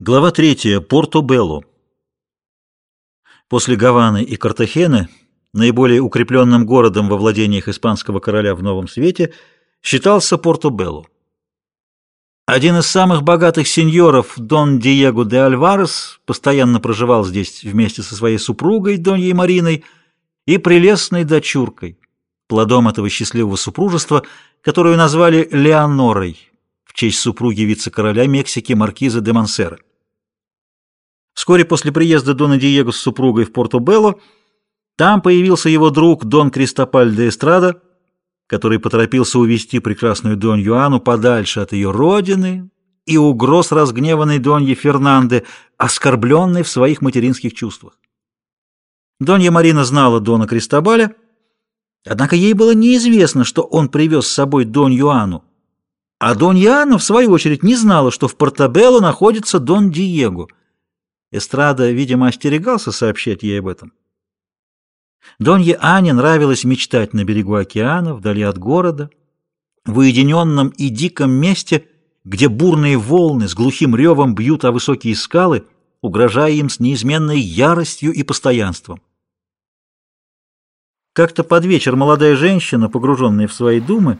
Глава 3. Порто-Белло. После Гаваны и Картахены наиболее укрепленным городом во владениях испанского короля в Новом Свете считался Порто-Белло. Один из самых богатых сеньоров, Дон Диего де Альварес, постоянно проживал здесь вместе со своей супругой, Доньей Мариной, и прелестной дочуркой, плодом этого счастливого супружества, которую назвали Леонорой в честь супруги вице-короля Мексики Маркиза де Мансера. Вскоре после приезда Дона Диего с супругой в Порто-Белло там появился его друг Дон Кристопаль де Эстрада, который поторопился увести прекрасную Дон Юану подальше от ее родины и угроз разгневанной Донье Фернанде, оскорбленной в своих материнских чувствах. Донья Марина знала Дона Кристобаля, однако ей было неизвестно, что он привез с собой Дон Юану, а Дон Юана, в свою очередь, не знала, что в Портобелло находится Дон Диего. Эстрада, видимо, остерегался сообщать ей об этом. Донье Ане нравилось мечтать на берегу океана, вдали от города, в уединенном и диком месте, где бурные волны с глухим ревом бьют о высокие скалы, угрожая им с неизменной яростью и постоянством. Как-то под вечер молодая женщина, погруженная в свои думы,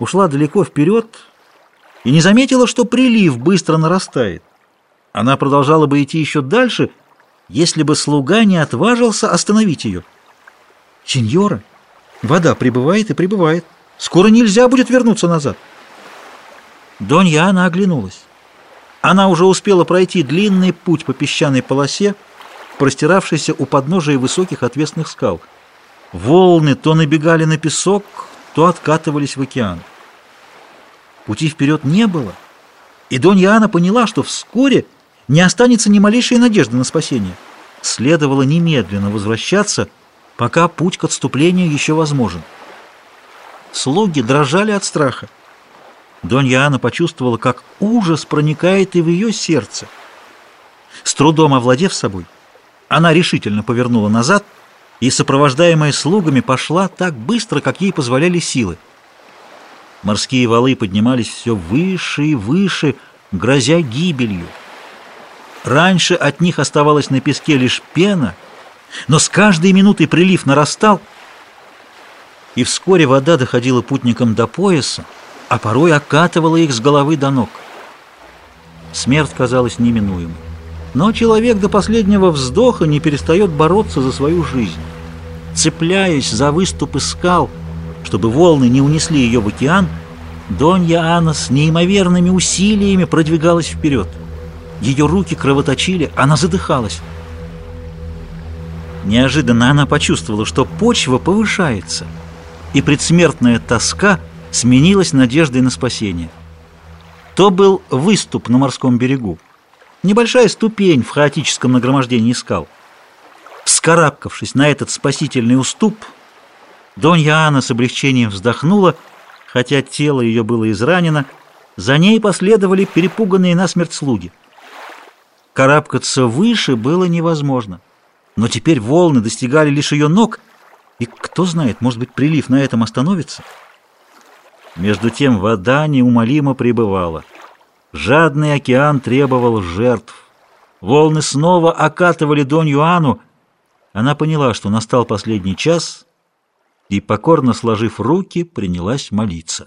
ушла далеко вперед и не заметила, что прилив быстро нарастает. Она продолжала бы идти еще дальше, если бы слуга не отважился остановить ее. «Сеньора, вода прибывает и прибывает. Скоро нельзя будет вернуться назад». Донья Анна оглянулась. Она уже успела пройти длинный путь по песчаной полосе, простиравшейся у подножия высоких отвесных скал. Волны то набегали на песок, то откатывались в океан. Пути вперед не было, и Донья Анна поняла, что вскоре не останется ни малейшей надежды на спасение. Следовало немедленно возвращаться, пока путь к отступлению еще возможен. Слуги дрожали от страха. Донья Анна почувствовала, как ужас проникает и в ее сердце. С трудом овладев собой, она решительно повернула назад и, сопровождаемая слугами, пошла так быстро, как ей позволяли силы. Морские валы поднимались все выше и выше, грозя гибелью. Раньше от них оставалась на песке лишь пена, но с каждой минутой прилив нарастал, и вскоре вода доходила путникам до пояса, а порой окатывала их с головы до ног. Смерть казалась неминуемой. Но человек до последнего вздоха не перестает бороться за свою жизнь. Цепляясь за выступы скал, чтобы волны не унесли ее в океан, Донья Анна с неимоверными усилиями продвигалась вперед. Ее руки кровоточили, она задыхалась. Неожиданно она почувствовала, что почва повышается, и предсмертная тоска сменилась надеждой на спасение. То был выступ на морском берегу, небольшая ступень в хаотическом нагромождении скал. Вскарабкавшись на этот спасительный уступ, Донья Анна с облегчением вздохнула, хотя тело ее было изранено, за ней последовали перепуганные насмерть слуги. Карабкаться выше было невозможно, но теперь волны достигали лишь ее ног, и кто знает, может быть, прилив на этом остановится. Между тем вода неумолимо прибывала. Жадный океан требовал жертв. Волны снова окатывали Донь Юану. Она поняла, что настал последний час, и, покорно сложив руки, принялась молиться.